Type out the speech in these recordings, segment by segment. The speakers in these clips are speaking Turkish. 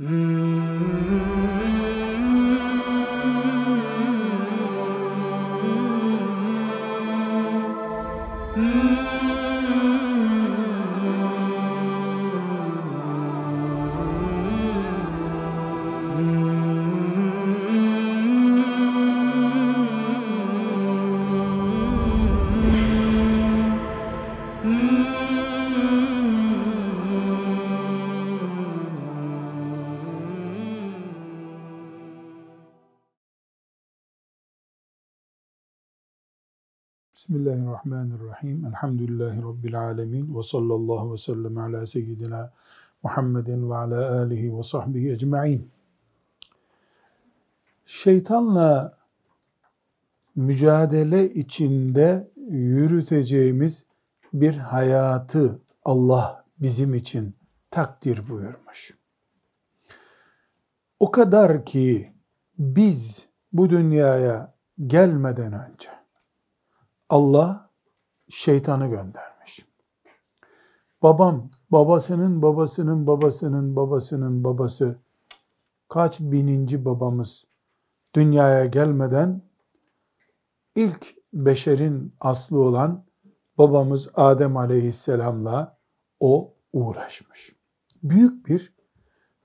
Mm-hmm. Bismillahirrahmanirrahim. Elhamdülillahi Rabbil alemin. Ve sallallahu ve sellem ala seyyidina Muhammedin ve ala alihi ve sahbihi ecma'in. Şeytanla mücadele içinde yürüteceğimiz bir hayatı Allah bizim için takdir buyurmuş. O kadar ki biz bu dünyaya gelmeden önce Allah şeytanı göndermiş. Babam, babasının babasının babasının babasının babası kaç bininci babamız dünyaya gelmeden ilk beşerin aslı olan babamız Adem aleyhisselamla o uğraşmış. Büyük bir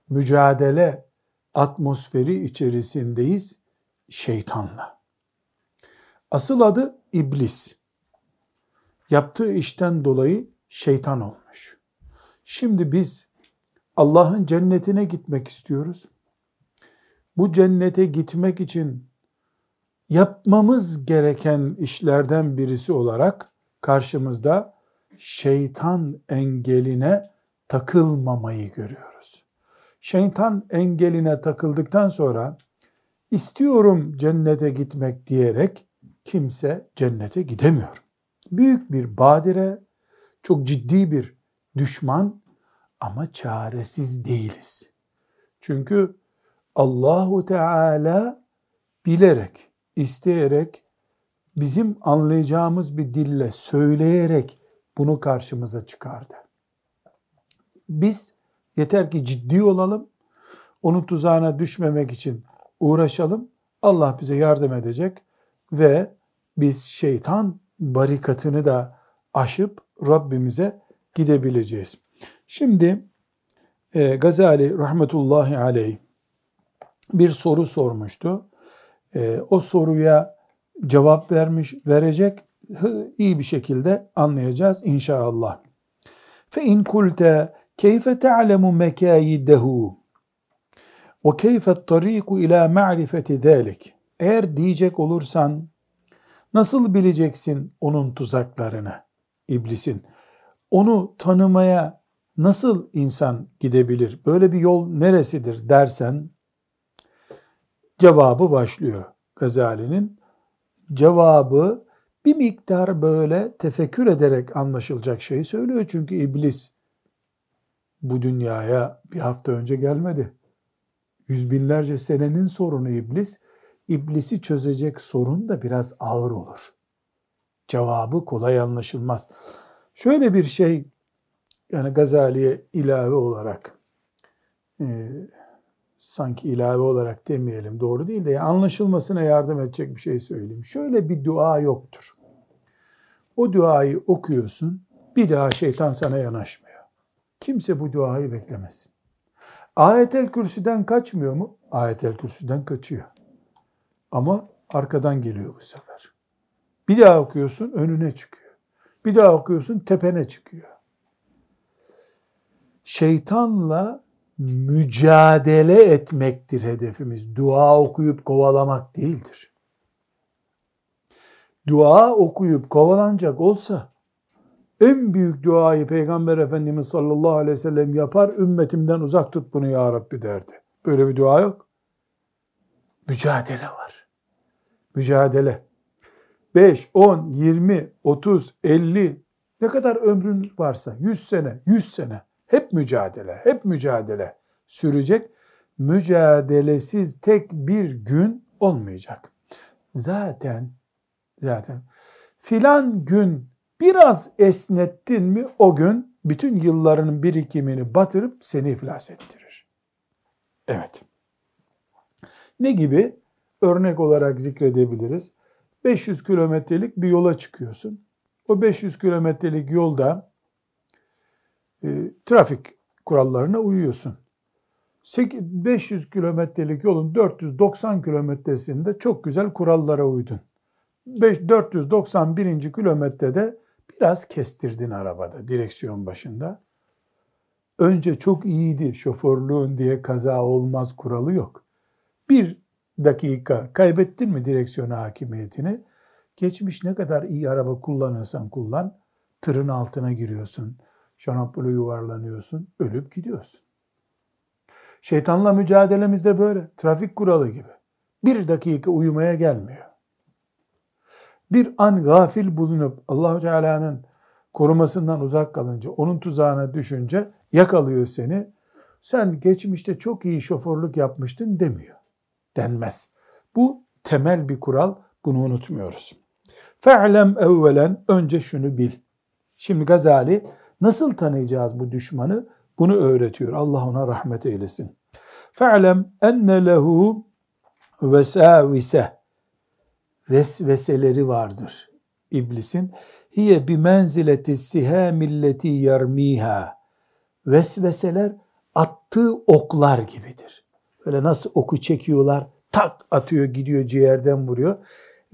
mücadele atmosferi içerisindeyiz şeytanla. Asıl adı iblis. Yaptığı işten dolayı şeytan olmuş. Şimdi biz Allah'ın cennetine gitmek istiyoruz. Bu cennete gitmek için yapmamız gereken işlerden birisi olarak karşımızda şeytan engeline takılmamayı görüyoruz. Şeytan engeline takıldıktan sonra istiyorum cennete gitmek diyerek kimse cennete gidemiyor. Büyük bir badire, çok ciddi bir düşman ama çaresiz değiliz. Çünkü Allahu Teala bilerek, isteyerek, bizim anlayacağımız bir dille söyleyerek bunu karşımıza çıkardı. Biz yeter ki ciddi olalım, onun tuzağına düşmemek için uğraşalım. Allah bize yardım edecek ve biz şeytan barikatını da aşıp Rabbimize gidebileceğiz. Şimdi e, Gazali rahmetullahi aleyh bir soru sormuştu. E, o soruya cevap vermiş, verecek iyi bir şekilde anlayacağız inşallah. Fe in kulte keyfe ta'lemu mekayidehu ve keyfe tariku ila ma'rifeti zalik. Eğer diyecek olursan nasıl bileceksin onun tuzaklarını iblisin? Onu tanımaya nasıl insan gidebilir? Böyle bir yol neresidir dersen cevabı başlıyor Gazali'nin. Cevabı bir miktar böyle tefekkür ederek anlaşılacak şeyi söylüyor. Çünkü iblis bu dünyaya bir hafta önce gelmedi. Yüz binlerce senenin sorunu iblis. İblisi çözecek sorun da biraz ağır olur. Cevabı kolay anlaşılmaz. Şöyle bir şey yani Gazali'ye ilave olarak e, sanki ilave olarak demeyelim doğru değil de yani anlaşılmasına yardım edecek bir şey söyleyeyim. Şöyle bir dua yoktur. O duayı okuyorsun bir daha şeytan sana yanaşmıyor. Kimse bu duayı beklemesin. Ayetel kürsüden kaçmıyor mu? Ayetel kürsüden kaçıyor. Ama arkadan geliyor bu sefer. Bir daha okuyorsun önüne çıkıyor. Bir daha okuyorsun tepene çıkıyor. Şeytanla mücadele etmektir hedefimiz. Dua okuyup kovalamak değildir. Dua okuyup kovalanacak olsa en büyük duayı Peygamber Efendimiz sallallahu aleyhi ve sellem yapar, ümmetimden uzak tut bunu ya Rabbi derdi. Böyle bir dua yok. Mücadele var. Mücadele. 5, 10, 20, 30, 50 ne kadar ömrün varsa 100 sene, 100 sene hep mücadele, hep mücadele sürecek. Mücadelesiz tek bir gün olmayacak. Zaten zaten filan gün biraz esnettin mi o gün bütün yıllarının birikimini batırıp seni iflas ettirir. Evet. Ne gibi? Örnek olarak zikredebiliriz. 500 kilometrelik bir yola çıkıyorsun. O 500 kilometrelik yolda e, trafik kurallarına uyuyorsun. 500 kilometrelik yolun 490 kilometresinde çok güzel kurallara uydun. 5, 491. kilometrede biraz kestirdin arabada direksiyon başında. Önce çok iyiydi şoförlüğün diye kaza olmaz kuralı yok. Bir dakika kaybettin mi direksiyon hakimiyetini? Geçmiş ne kadar iyi araba kullanırsan kullan, tırın altına giriyorsun, şanampulu yuvarlanıyorsun, ölüp gidiyorsun. Şeytanla mücadelemiz de böyle. Trafik kuralı gibi. Bir dakika uyumaya gelmiyor. Bir an gafil bulunup Allahu Teala'nın korumasından uzak kalınca, onun tuzağına düşünce yakalıyor seni. Sen geçmişte çok iyi şoförlük yapmıştın demiyor. Denmez. Bu temel bir kural. Bunu unutmuyoruz. Fe'lem evvelen önce şunu bil. Şimdi Gazali nasıl tanıyacağız bu düşmanı? Bunu öğretiyor. Allah ona rahmet eylesin. Fe'lem enne lehu vesavise vesveseleri vardır iblisin. Hiye bi menzileti sihamilleti yermiha. Vesveseler attığı oklar gibidir. Böyle nasıl oku çekiyorlar, tak atıyor gidiyor ciğerden vuruyor.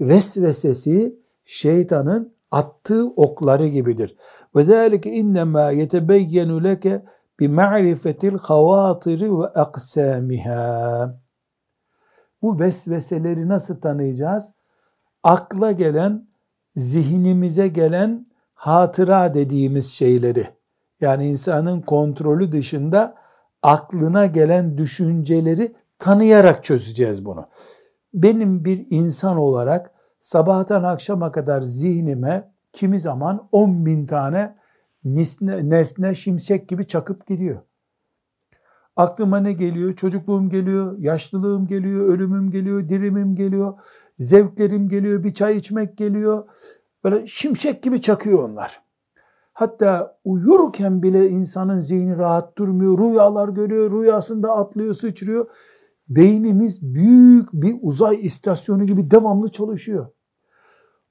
Vesvesesi şeytanın attığı okları gibidir. Ve zâlike innemâ yetebeyyenu leke bi ma'rifetil havatiri ve aksamiha. Bu vesveseleri nasıl tanıyacağız? Akla gelen, zihnimize gelen hatıra dediğimiz şeyleri, yani insanın kontrolü dışında aklına gelen düşünceleri tanıyarak çözeceğiz bunu. Benim bir insan olarak sabahtan akşama kadar zihnime kimi zaman 10 bin tane nesne, nesne şimşek gibi çakıp gidiyor. Aklıma ne geliyor? Çocukluğum geliyor, yaşlılığım geliyor, ölümüm geliyor, dirimim geliyor, zevklerim geliyor, bir çay içmek geliyor. Böyle şimşek gibi çakıyor onlar. Hatta uyurken bile insanın zihni rahat durmuyor. Rüyalar görüyor, rüyasında atlıyor, sıçrıyor. Beynimiz büyük bir uzay istasyonu gibi devamlı çalışıyor.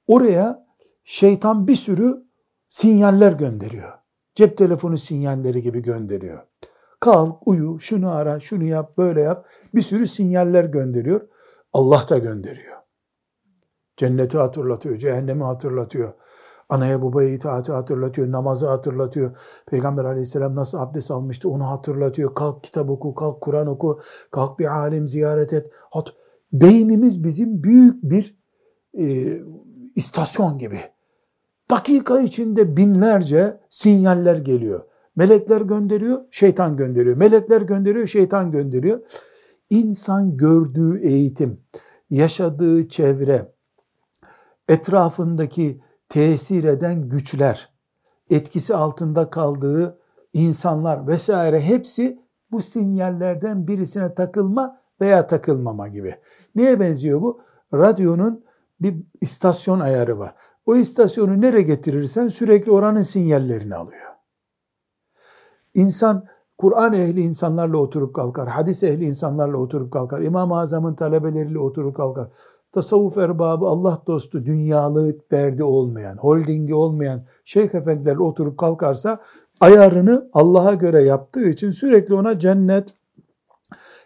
Oraya şeytan bir sürü sinyaller gönderiyor. Cep telefonu sinyalleri gibi gönderiyor. Kalk, uyu, şunu ara, şunu yap, böyle yap. Bir sürü sinyaller gönderiyor. Allah da gönderiyor. Cenneti hatırlatıyor, cehennemi hatırlatıyor. Anaya babaya itaati hatırlatıyor, namazı hatırlatıyor. Peygamber aleyhisselam nasıl abdest almıştı onu hatırlatıyor. Kalk kitap oku, kalk Kur'an oku, kalk bir alim ziyaret et. Beynimiz bizim büyük bir e, istasyon gibi. Dakika içinde binlerce sinyaller geliyor. Melekler gönderiyor, şeytan gönderiyor. Melekler gönderiyor, şeytan gönderiyor. İnsan gördüğü eğitim, yaşadığı çevre, etrafındaki tesir eden güçler, etkisi altında kaldığı insanlar vesaire hepsi bu sinyallerden birisine takılma veya takılmama gibi. Neye benziyor bu? Radyonun bir istasyon ayarı var. O istasyonu nereye getirirsen sürekli oranın sinyallerini alıyor. İnsan Kur'an ehli insanlarla oturup kalkar, hadis ehli insanlarla oturup kalkar, İmam-ı Azam'ın talebeleriyle oturup kalkar. Tasavvuf erbabı, Allah dostu, dünyalık derdi olmayan, holdingi olmayan şeyh efendilerle oturup kalkarsa ayarını Allah'a göre yaptığı için sürekli ona cennet,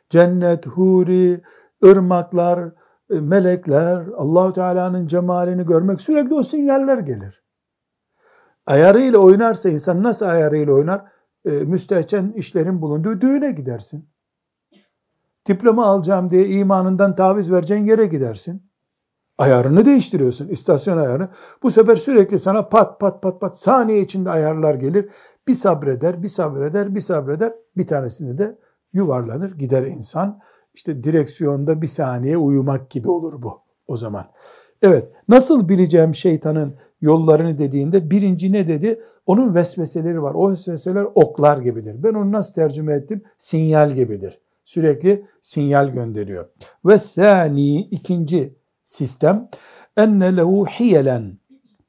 cennet, huri, ırmaklar, e, melekler, Allahu Teala'nın cemalini görmek sürekli o sinyaller gelir. Ayarıyla oynarsa insan nasıl ayarıyla oynar? E, müstehcen işlerin bulunduğu düğüne gidersin. Diploma alacağım diye imanından taviz vereceğin yere gidersin. Ayarını değiştiriyorsun, istasyon ayarını. Bu sefer sürekli sana pat pat pat pat saniye içinde ayarlar gelir. Bir sabreder, bir sabreder, bir sabreder. Bir tanesinde de yuvarlanır, gider insan. İşte direksiyonda bir saniye uyumak gibi olur bu o zaman. Evet, nasıl bileceğim şeytanın yollarını dediğinde birinci ne dedi? Onun vesveseleri var. O vesveseler oklar gibidir. Ben onu nasıl tercüme ettim? Sinyal gibidir. Sürekli sinyal gönderiyor. Ve sani ikinci sistem enne lehu hiyelen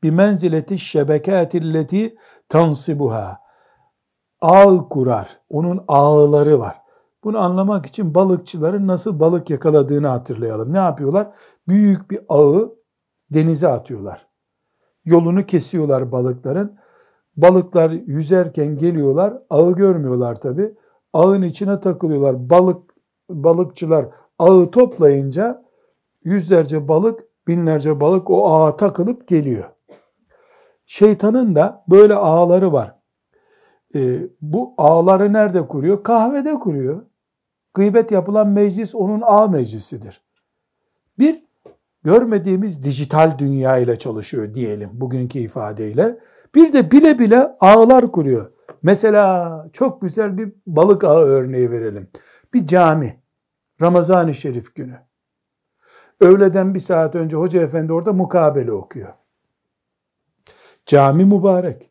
bi menzileti şebekatilleti tansibuha ağ kurar. Onun ağları var. Bunu anlamak için balıkçıların nasıl balık yakaladığını hatırlayalım. Ne yapıyorlar? Büyük bir ağı denize atıyorlar. Yolunu kesiyorlar balıkların. Balıklar yüzerken geliyorlar. Ağı görmüyorlar tabi. Ağın içine takılıyorlar. Balık balıkçılar ağı toplayınca yüzlerce balık, binlerce balık o ağa takılıp geliyor. Şeytanın da böyle ağları var. Ee, bu ağları nerede kuruyor? Kahvede kuruyor. Gıybet yapılan meclis onun ağ meclisidir. Bir, görmediğimiz dijital dünya ile çalışıyor diyelim bugünkü ifadeyle. Bir de bile bile ağlar kuruyor. Mesela çok güzel bir balık ağı örneği verelim. Bir cami, Ramazan-ı Şerif günü. Öğleden bir saat önce hoca efendi orada mukabele okuyor. Cami mübarek,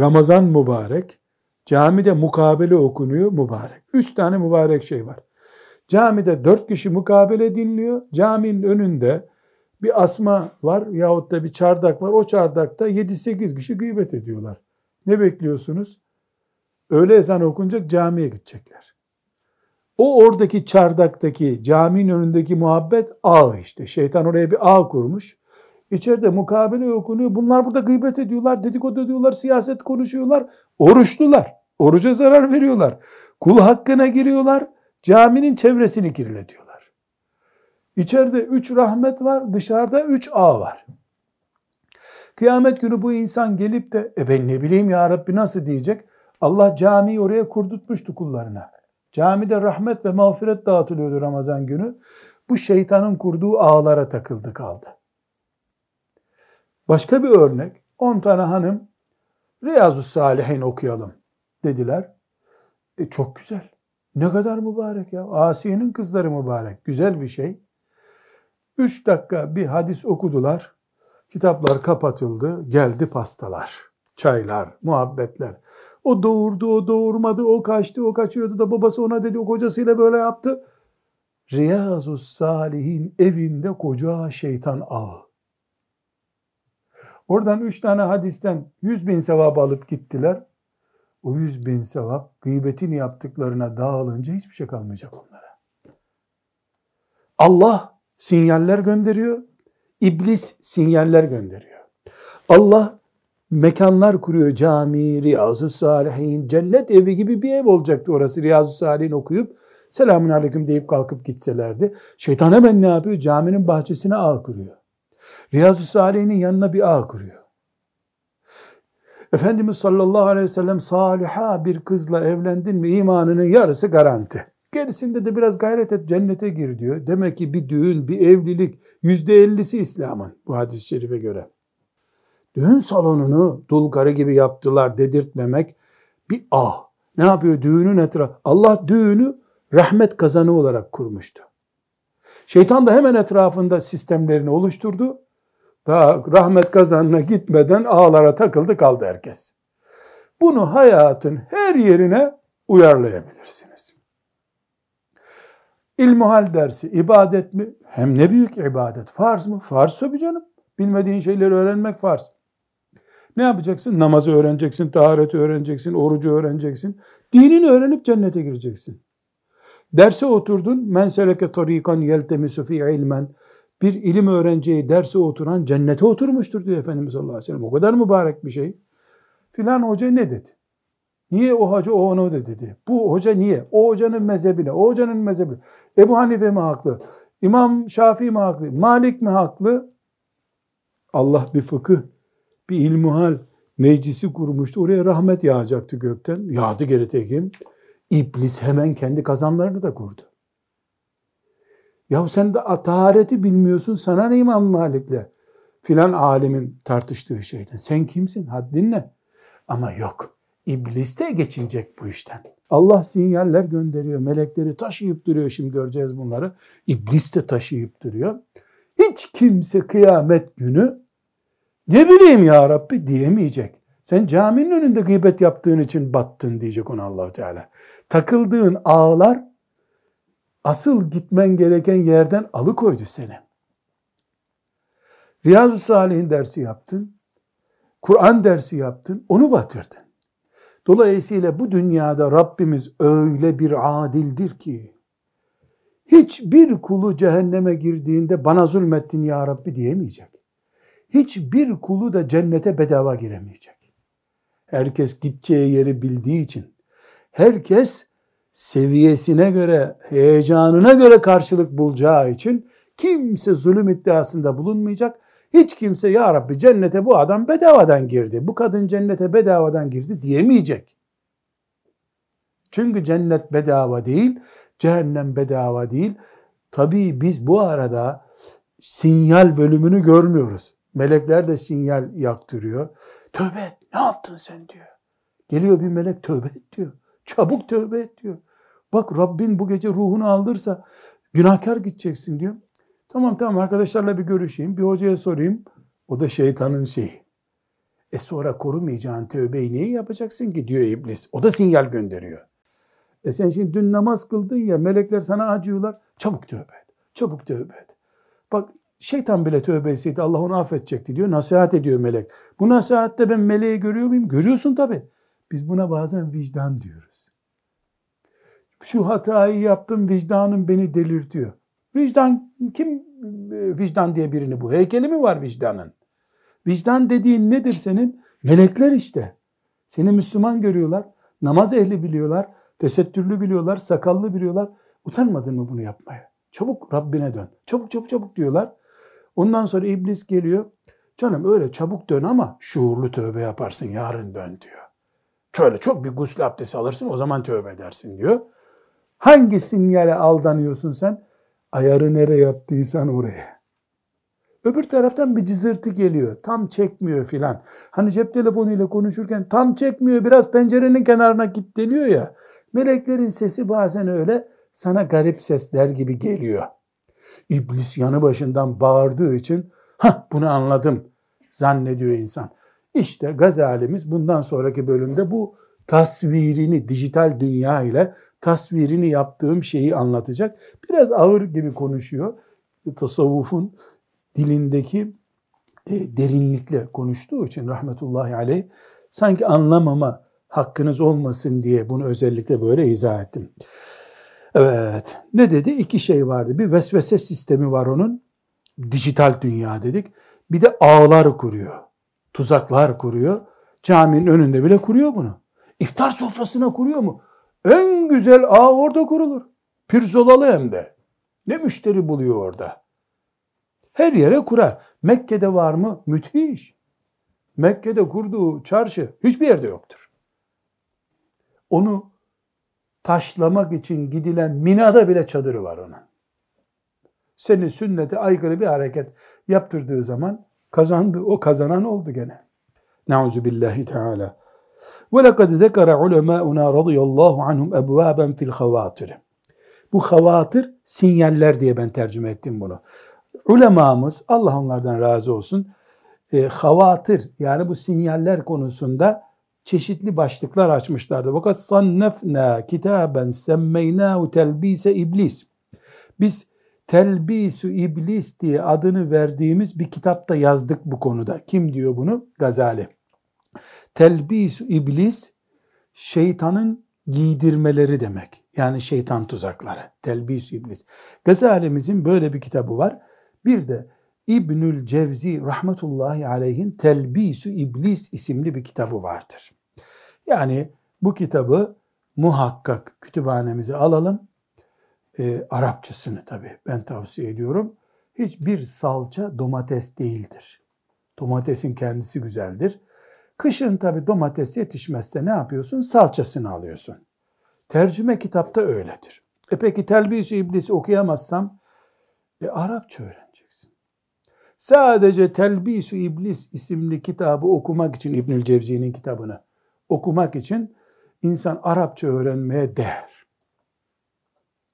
Ramazan mübarek, camide mukabele okunuyor mübarek. Üç tane mübarek şey var. Camide dört kişi mukabele dinliyor. Caminin önünde bir asma var yahut da bir çardak var. O çardakta 7-8 kişi gıybet ediyorlar. Ne bekliyorsunuz? Öğle ezanı okunacak camiye gidecekler. O oradaki çardaktaki caminin önündeki muhabbet ağ işte. Şeytan oraya bir ağ kurmuş. İçeride mukabele okunuyor. Bunlar burada gıybet ediyorlar, dedikodu ediyorlar, siyaset konuşuyorlar. Oruçlular. Oruca zarar veriyorlar. Kul hakkına giriyorlar. Caminin çevresini kirletiyorlar. İçeride üç rahmet var, dışarıda üç ağ var. Kıyamet günü bu insan gelip de e ben ne bileyim ya Rabbi nasıl diyecek? Allah camiyi oraya kurdutmuştu kullarına. Camide rahmet ve mağfiret dağıtılıyordu Ramazan günü. Bu şeytanın kurduğu ağlara takıldı kaldı. Başka bir örnek. 10 tane hanım Riyazu Salihin okuyalım dediler. E çok güzel. Ne kadar mübarek ya. Asiye'nin kızları mübarek. Güzel bir şey. Üç dakika bir hadis okudular. Kitaplar kapatıldı. Geldi pastalar, çaylar, muhabbetler. O doğurdu, o doğurmadı, o kaçtı, o kaçıyordu da babası ona dedi, o kocasıyla böyle yaptı. Riyazu Salih'in evinde koca şeytan ağı. Oradan üç tane hadisten yüz bin sevap alıp gittiler. O yüz bin sevap gıybetin yaptıklarına dağılınca hiçbir şey kalmayacak onlara. Allah sinyaller gönderiyor. İblis sinyaller gönderiyor. Allah mekanlar kuruyor. Cami, Riyazu Salihin, cennet evi gibi bir ev olacaktı orası. Riyazu Salihin okuyup selamun aleyküm deyip kalkıp gitselerdi. Şeytan hemen ne yapıyor? Caminin bahçesine ağ kuruyor. Riyazu Salih'in yanına bir ağ kuruyor. Efendimiz sallallahu aleyhi ve sellem saliha bir kızla evlendin mi imanının yarısı garanti. Gerisinde de biraz gayret et cennete gir diyor. Demek ki bir düğün, bir evlilik yüzde ellisi İslam'ın bu hadis-i şerife göre. Düğün salonunu dulgarı gibi yaptılar dedirtmemek bir ah. Ne yapıyor düğünün etrafı? Allah düğünü rahmet kazanı olarak kurmuştu. Şeytan da hemen etrafında sistemlerini oluşturdu. Daha rahmet kazanına gitmeden ağlara takıldı kaldı herkes. Bunu hayatın her yerine uyarlayabilirsiniz. İlmuhal dersi ibadet mi? Hem ne büyük ibadet. Farz mı? Farz tabii canım. Bilmediğin şeyleri öğrenmek farz. Ne yapacaksın? Namazı öğreneceksin, tahareti öğreneceksin, orucu öğreneceksin. Dinini öğrenip cennete gireceksin. Derse oturdun. Men seleke tarikan yeltemisu fi ilmen bir ilim öğreneceği derse oturan cennete oturmuştur diyor Efendimiz sallallahu aleyhi ve sellem. O kadar mübarek bir şey. Filan hoca ne dedi? Niye o hoca o onu dedi? Bu hoca niye? O hocanın mezhebine, o hocanın mezhebi. Ebu Hanife mi haklı? İmam Şafii mi haklı? Malik mi haklı? Allah bir fıkıh, bir ilmuhal meclisi kurmuştu. Oraya rahmet yağacaktı gökten. Yağdı geri tekim. İblis hemen kendi kazanlarını da kurdu. Ya sen de tahareti bilmiyorsun sana ne İmam Malik'le filan alimin tartıştığı şeyden. Sen kimsin? Haddin ne? Ama yok. İblis de geçinecek bu işten. Allah sinyaller gönderiyor. Melekleri taşıyıp duruyor. Şimdi göreceğiz bunları. İblis de taşıyıp duruyor. Hiç kimse kıyamet günü ne bileyim ya Rabbi diyemeyecek. Sen caminin önünde gıybet yaptığın için battın diyecek ona allah Teala. Takıldığın ağlar asıl gitmen gereken yerden alıkoydu seni. Riyazu Salih'in dersi yaptın, Kur'an dersi yaptın, onu batırdın. Dolayısıyla bu dünyada Rabbimiz öyle bir adildir ki hiçbir kulu cehenneme girdiğinde bana zulmettin ya Rabbi diyemeyecek. Hiçbir kulu da cennete bedava giremeyecek. Herkes gideceği yeri bildiği için herkes seviyesine göre, heyecanına göre karşılık bulacağı için kimse zulüm iddiasında bulunmayacak. Hiç kimse ya Rabbi cennete bu adam bedavadan girdi, bu kadın cennete bedavadan girdi diyemeyecek. Çünkü cennet bedava değil, cehennem bedava değil. Tabii biz bu arada sinyal bölümünü görmüyoruz. Melekler de sinyal yaktırıyor. Tövbe et, ne yaptın sen diyor. Geliyor bir melek tövbe et diyor. Çabuk tövbe et diyor. Bak Rabbin bu gece ruhunu aldırsa günahkar gideceksin diyor. Tamam tamam arkadaşlarla bir görüşeyim, bir hocaya sorayım. O da şeytanın şeyi. E sonra korumayacağın tövbeyi niye yapacaksın ki diyor iblis. O da sinyal gönderiyor. E sen şimdi dün namaz kıldın ya melekler sana acıyorlar. Çabuk tövbe et. Çabuk tövbe et. Bak şeytan bile tövbe etseydi Allah onu affedecekti diyor. Nasihat ediyor melek. Bu nasihatte ben meleği görüyor muyum? Görüyorsun tabi. Biz buna bazen vicdan diyoruz. Şu hatayı yaptım vicdanım beni delirtiyor. Vicdan kim e, vicdan diye birini bu? Heykeli mi var vicdanın? Vicdan dediğin nedir senin? Melekler işte. Seni Müslüman görüyorlar. Namaz ehli biliyorlar. Tesettürlü biliyorlar. Sakallı biliyorlar. Utanmadın mı bunu yapmaya? Çabuk Rabbine dön. Çabuk çabuk çabuk diyorlar. Ondan sonra iblis geliyor. Canım öyle çabuk dön ama şuurlu tövbe yaparsın yarın dön diyor. Şöyle çok bir gusül abdesti alırsın o zaman tövbe edersin diyor. Hangi sinyale aldanıyorsun sen? Ayarı nereye yaptıysan oraya. Öbür taraftan bir cızırtı geliyor. Tam çekmiyor filan. Hani cep telefonuyla konuşurken tam çekmiyor biraz pencerenin kenarına git deniyor ya. Meleklerin sesi bazen öyle sana garip sesler gibi geliyor. İblis yanı başından bağırdığı için ha bunu anladım zannediyor insan. İşte Gazalimiz bundan sonraki bölümde bu tasvirini dijital dünya ile tasvirini yaptığım şeyi anlatacak. Biraz ağır gibi konuşuyor. Tasavvufun dilindeki e, derinlikle konuştuğu için rahmetullahi aleyh sanki anlamama hakkınız olmasın diye bunu özellikle böyle izah ettim. Evet. Ne dedi? İki şey vardı. Bir vesvese sistemi var onun. Dijital dünya dedik. Bir de ağlar kuruyor. Tuzaklar kuruyor. Caminin önünde bile kuruyor bunu. İftar sofrasına kuruyor mu? En güzel ağ orada kurulur. Pirzolalı hem de. Ne müşteri buluyor orada. Her yere kurar. Mekke'de var mı? Müthiş. Mekke'de kurduğu çarşı hiçbir yerde yoktur. Onu taşlamak için gidilen Mina'da bile çadırı var onun. Seni sünnete aykırı bir hareket yaptırdığı zaman kazandı. O kazanan oldu gene. Nauzu billahi teala. Ve lekad zekara ulemâuna radıyallahu anhum ebvâben fil havâtir. Bu havatır sinyaller diye ben tercüme ettim bunu. Ulemamız Allah onlardan razı olsun e, havatır yani bu sinyaller konusunda çeşitli başlıklar açmışlardı. Fakat sannefna kitaben semmeynahu telbise iblis. Biz telbisu iblis diye adını verdiğimiz bir kitapta yazdık bu konuda. Kim diyor bunu? Gazali. Telbisu iblis şeytanın giydirmeleri demek. Yani şeytan tuzakları. Telbisu iblis. Gazali'mizin böyle bir kitabı var. Bir de İbnül Cevzi rahmetullahi aleyhin Telbisu İblis isimli bir kitabı vardır. Yani bu kitabı muhakkak kütüphanemize alalım. E, Arapçasını tabii ben tavsiye ediyorum. Hiçbir salça domates değildir. Domatesin kendisi güzeldir. Kışın tabi domates yetişmezse ne yapıyorsun? Salçasını alıyorsun. Tercüme kitapta öyledir. E peki Telbis-i İblis'i okuyamazsam e, Arapça öğreneceksin. Sadece Telbis-i İblis isimli kitabı okumak için İbnül Cevzi'nin kitabını okumak için insan Arapça öğrenmeye değer.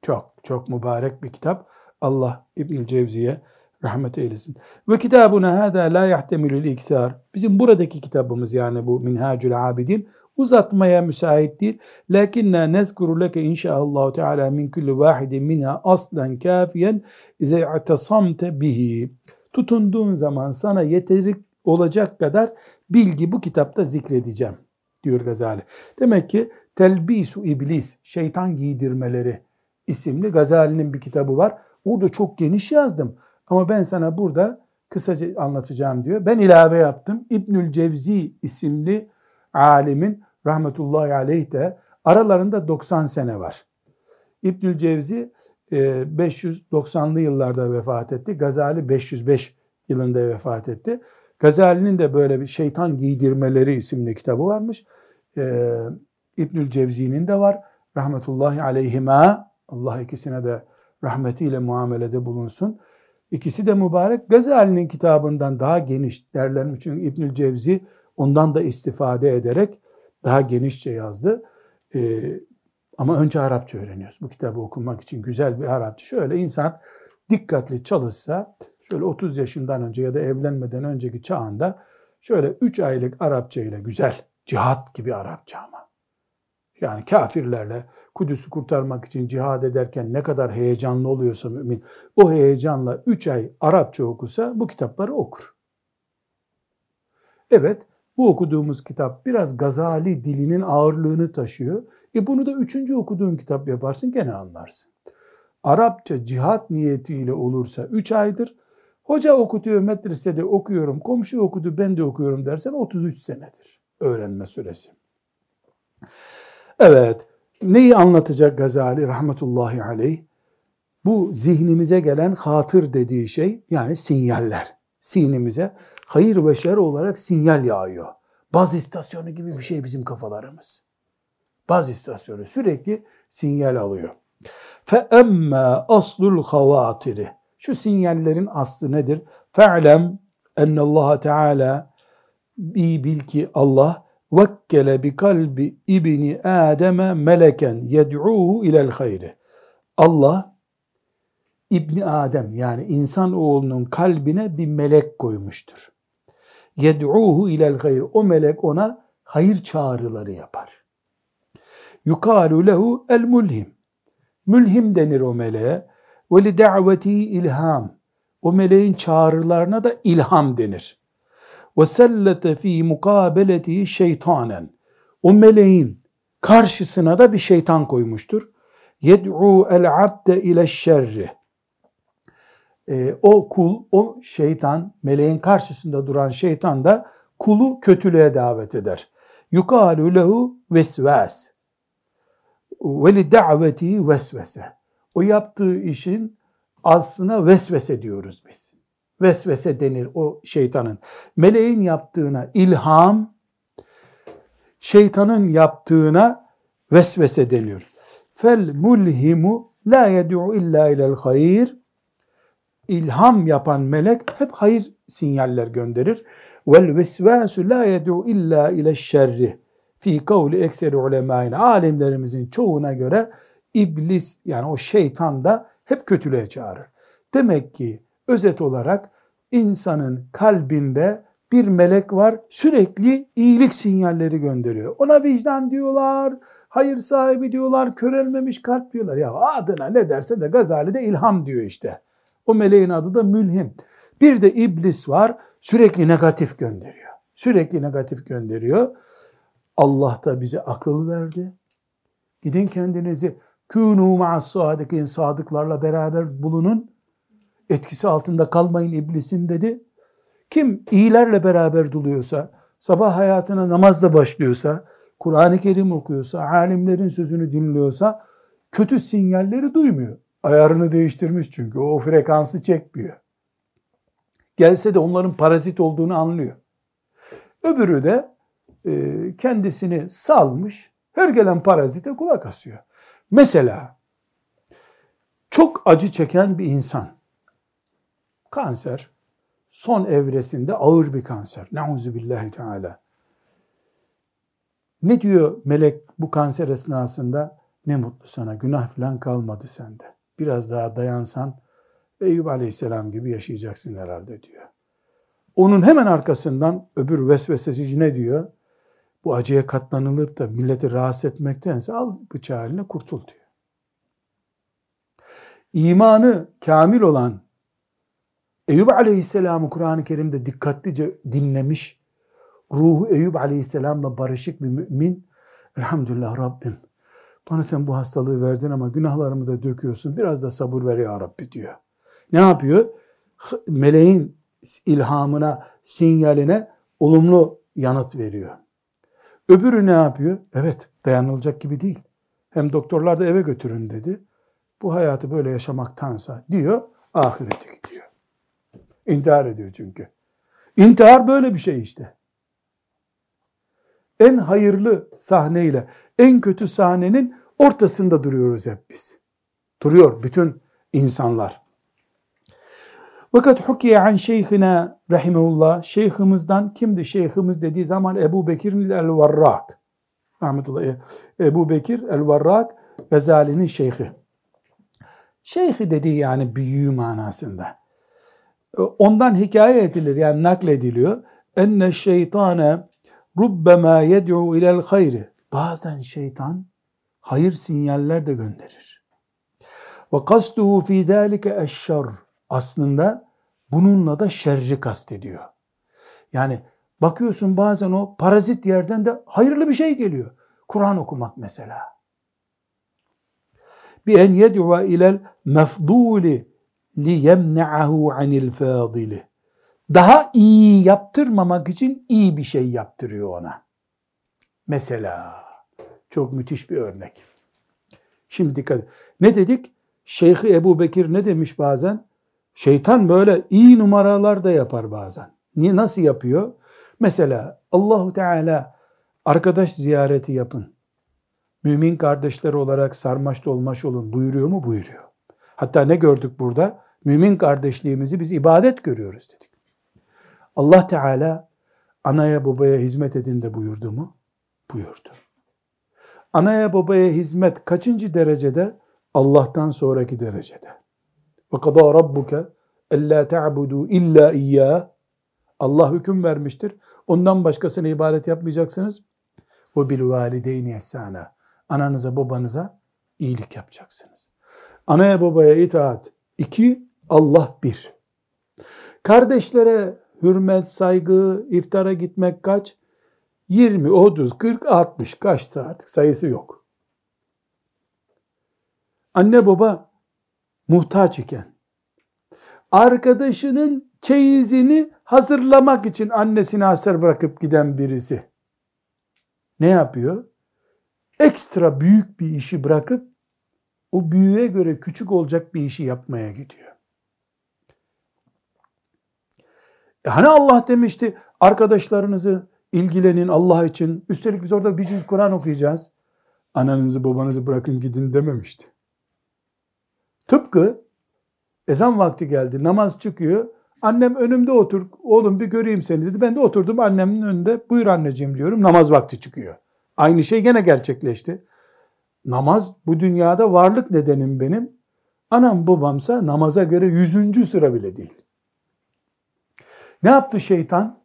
Çok çok mübarek bir kitap. Allah İbnül Cevzi'ye rahmet eylesin. Ve kitabuna hada la yahtemilül iktar. Bizim buradaki kitabımız yani bu Minhacül Abidin uzatmaya müsait değil. Lakinna nezkuru leke inşaallah teala min kulli vahidin minha aslan kafiyen ize i'tasamte bihi. Tutunduğun zaman sana yeteri olacak kadar bilgi bu kitapta zikredeceğim. Diyor Gazali. Demek ki Telbisu İblis, şeytan giydirmeleri isimli Gazali'nin bir kitabı var. Orada çok geniş yazdım. Ama ben sana burada kısaca anlatacağım diyor. Ben ilave yaptım. İbnül Cevzi isimli alimin rahmetullahi aleyh de aralarında 90 sene var. İbnül Cevzi 590'lı e, yıllarda vefat etti. Gazali 505 yılında vefat etti. Gazali'nin de böyle bir Şeytan Giydirmeleri isimli kitabı varmış. Ee, İbnül Cevzi'nin de var. Rahmetullahi aleyhima. Allah ikisine de rahmetiyle muamelede bulunsun. İkisi de mübarek. Gazali'nin kitabından daha geniş derlenmiş. Çünkü İbnül Cevzi ondan da istifade ederek daha genişçe yazdı. Ee, ama önce Arapça öğreniyoruz. Bu kitabı okumak için güzel bir Arapça. Şöyle insan dikkatli çalışsa, şöyle 30 yaşından önce ya da evlenmeden önceki çağında şöyle 3 aylık Arapça ile güzel, cihat gibi Arapça ama. Yani kafirlerle Kudüs'ü kurtarmak için cihad ederken ne kadar heyecanlı oluyorsa mümin, o heyecanla 3 ay Arapça okusa bu kitapları okur. Evet, bu okuduğumuz kitap biraz Gazali dilinin ağırlığını taşıyor. E bunu da üçüncü okuduğun kitap yaparsın gene anlarsın. Arapça cihat niyetiyle olursa üç aydır. Hoca okutuyor medresede okuyorum, komşu okudu ben de okuyorum dersen 33 senedir öğrenme süresi. Evet, neyi anlatacak Gazali rahmetullahi aleyh? Bu zihnimize gelen hatır dediği şey yani sinyaller. Zihnimize hayır ve şer olarak sinyal yağıyor. Baz istasyonu gibi bir şey bizim kafalarımız. Baz istasyonu sürekli sinyal alıyor. Emme aslul havatiri. Şu sinyallerin aslı nedir? Fe'lem Allah Teala iyi bil ki Allah vekkele bi kalbi ibni Adem'e meleken yed'uhu ilel hayri. Allah İbni Adem yani insan oğlunun kalbine bir melek koymuştur. Yed'uhu ilel hayr. O melek ona hayır çağrıları yapar. Yukalu lehu el mulhim. Mülhim denir o meleğe. Ve li da'veti ilham. O meleğin çağrılarına da ilham denir. Ve sellete fi mukabeleti şeytanen. O meleğin karşısına da bir şeytan koymuştur. Yed'u el abde ile şerri. O kul, o şeytan, meleğin karşısında duran şeytan da kulu kötülüğe davet eder. Yukalu lehu vesvas ve li da'veti vesvese. O yaptığı işin aslına vesvese diyoruz biz. Vesvese denir o şeytanın. Meleğin yaptığına ilham, şeytanın yaptığına vesvese deniyor. Fel mulhimu la yed'u illa ilel hayır. İlham yapan melek hep hayır sinyaller gönderir. Vel vesvasu la yed'u illa ile şerri fi kavli ekseri ulemayna alimlerimizin çoğuna göre iblis yani o şeytan da hep kötülüğe çağırır. Demek ki özet olarak insanın kalbinde bir melek var sürekli iyilik sinyalleri gönderiyor. Ona vicdan diyorlar, hayır sahibi diyorlar, körelmemiş kalp diyorlar. Ya adına ne derse de Gazali de ilham diyor işte. O meleğin adı da mülhim. Bir de iblis var sürekli negatif gönderiyor. Sürekli negatif gönderiyor. Allah da bize akıl verdi. Gidin kendinizi kûnû ma'as sadikin sadıklarla beraber bulunun. Etkisi altında kalmayın iblisin dedi. Kim iyilerle beraber duluyorsa, sabah hayatına namazla başlıyorsa, Kur'an-ı Kerim okuyorsa, alimlerin sözünü dinliyorsa kötü sinyalleri duymuyor. Ayarını değiştirmiş çünkü o frekansı çekmiyor. Gelse de onların parazit olduğunu anlıyor. Öbürü de e, kendisini salmış, her gelen parazite kulak asıyor. Mesela çok acı çeken bir insan, kanser, son evresinde ağır bir kanser. Nauzu billahi teala. Ne diyor melek bu kanser esnasında? Ne mutlu sana, günah falan kalmadı sende. Biraz daha dayansan Eyüp aleyhisselam gibi yaşayacaksın herhalde diyor. Onun hemen arkasından öbür vesveseci ne diyor? Bu acıya katlanılıp da milleti rahatsız etmektense al bıçağı eline kurtul diyor. İmanı kamil olan Eyüp Aleyhisselam'ı Kur'an-ı Kerim'de dikkatlice dinlemiş, ruhu Eyüp Aleyhisselam'la barışık bir mümin, elhamdülillah Rabbim, bana sen bu hastalığı verdin ama günahlarımı da döküyorsun, biraz da sabır ver ya Rabbi diyor. Ne yapıyor? Meleğin ilhamına, sinyaline olumlu yanıt veriyor. Öbürü ne yapıyor? Evet, dayanılacak gibi değil. Hem doktorlar da eve götürün dedi. Bu hayatı böyle yaşamaktansa diyor, ahirete gidiyor. İntihar ediyor çünkü. İntihar böyle bir şey işte. En hayırlı sahneyle en kötü sahnenin ortasında duruyoruz hep biz. Duruyor bütün insanlar. Fakat hukiye an şeyhina rahimehullah şeyhimizden kimdi? Şeyhimiz dediği zaman Ebu Bekir el-Varrak. Rahmetullah. Ebu Bekir el-Varrak Gazali'nin şeyhi. Şeyhi dediği yani büyüğü manasında. Ondan hikaye edilir yani naklediliyor. Enne şeytane rubbema yed'u ilel hayri. Bazen şeytan hayır sinyaller de gönderir. Ve kastuhu fi zalike eşşer. Aslında bununla da şerri kastediyor. Yani bakıyorsun bazen o parazit yerden de hayırlı bir şey geliyor. Kur'an okumak mesela. Bi en yed'u ilel mefduli li yemne'ahu anil fadili. Daha iyi yaptırmamak için iyi bir şey yaptırıyor ona. Mesela çok müthiş bir örnek. Şimdi dikkat. Ne dedik? Şeyhi Ebu Bekir ne demiş bazen? Şeytan böyle iyi numaralar da yapar bazen. Niye nasıl yapıyor? Mesela Allahu Teala arkadaş ziyareti yapın. Mümin kardeşler olarak sarmaş dolmaş olun buyuruyor mu? Buyuruyor. Hatta ne gördük burada? Mümin kardeşliğimizi biz ibadet görüyoruz dedik. Allah Teala anaya babaya hizmet edin de buyurdu mu? Buyurdu. Anaya babaya hizmet kaçıncı derecede? Allah'tan sonraki derecede. Kadâ rabbuke ellâ te'budu illa iyyâ. Allah hüküm vermiştir. Ondan başkasına ibadet yapmayacaksınız. Bil valideyni ihsâna. Ananıza babanıza iyilik yapacaksınız. Anaya babaya itaat iki, Allah bir. Kardeşlere hürmet, saygı, iftara gitmek kaç? 20, 30, 40, 60 kaçsa artık sayısı yok. Anne baba muhtaç iken arkadaşının çeyizini hazırlamak için annesini hasır bırakıp giden birisi ne yapıyor? Ekstra büyük bir işi bırakıp o büyüğe göre küçük olacak bir işi yapmaya gidiyor. E hani Allah demişti arkadaşlarınızı ilgilenin Allah için. Üstelik biz orada bir cüz Kur'an okuyacağız. Ananızı babanızı bırakın gidin dememişti. Tıpkı ezan vakti geldi namaz çıkıyor. Annem önümde otur oğlum bir göreyim seni dedi. Ben de oturdum annemin önünde buyur anneciğim diyorum namaz vakti çıkıyor. Aynı şey gene gerçekleşti. Namaz bu dünyada varlık nedenim benim. Anam babamsa namaza göre yüzüncü sıra bile değil. Ne yaptı şeytan?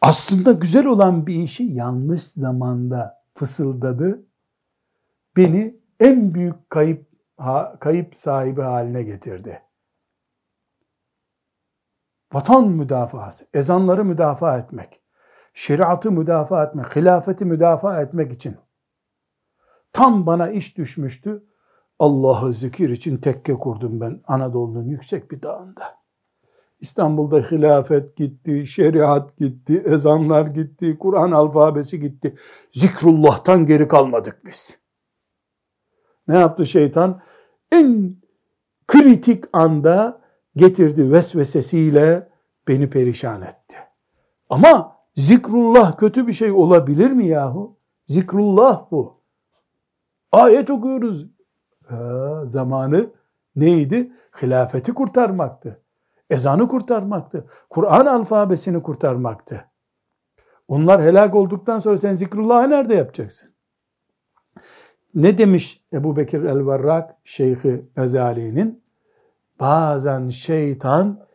Aslında güzel olan bir işi yanlış zamanda fısıldadı. Beni en büyük kayıp kayıp sahibi haline getirdi. Vatan müdafası, ezanları müdafaa etmek, şeriatı müdafaa etmek, hilafeti müdafaa etmek için tam bana iş düşmüştü. Allah'ı zikir için tekke kurdum ben Anadolu'nun yüksek bir dağında. İstanbul'da hilafet gitti, şeriat gitti, ezanlar gitti, Kur'an alfabesi gitti. Zikrullah'tan geri kalmadık biz. Ne yaptı şeytan? En kritik anda getirdi vesvesesiyle beni perişan etti. Ama zikrullah kötü bir şey olabilir mi yahu? Zikrullah bu. Ayet okuyoruz. Ha, zamanı neydi? Hilafeti kurtarmaktı ezanı kurtarmaktı. Kur'an alfabesini kurtarmaktı. Onlar helak olduktan sonra sen zikrullahı nerede yapacaksın? Ne demiş Ebu Bekir el-Varrak Şeyhi Gazali'nin? Bazen şeytan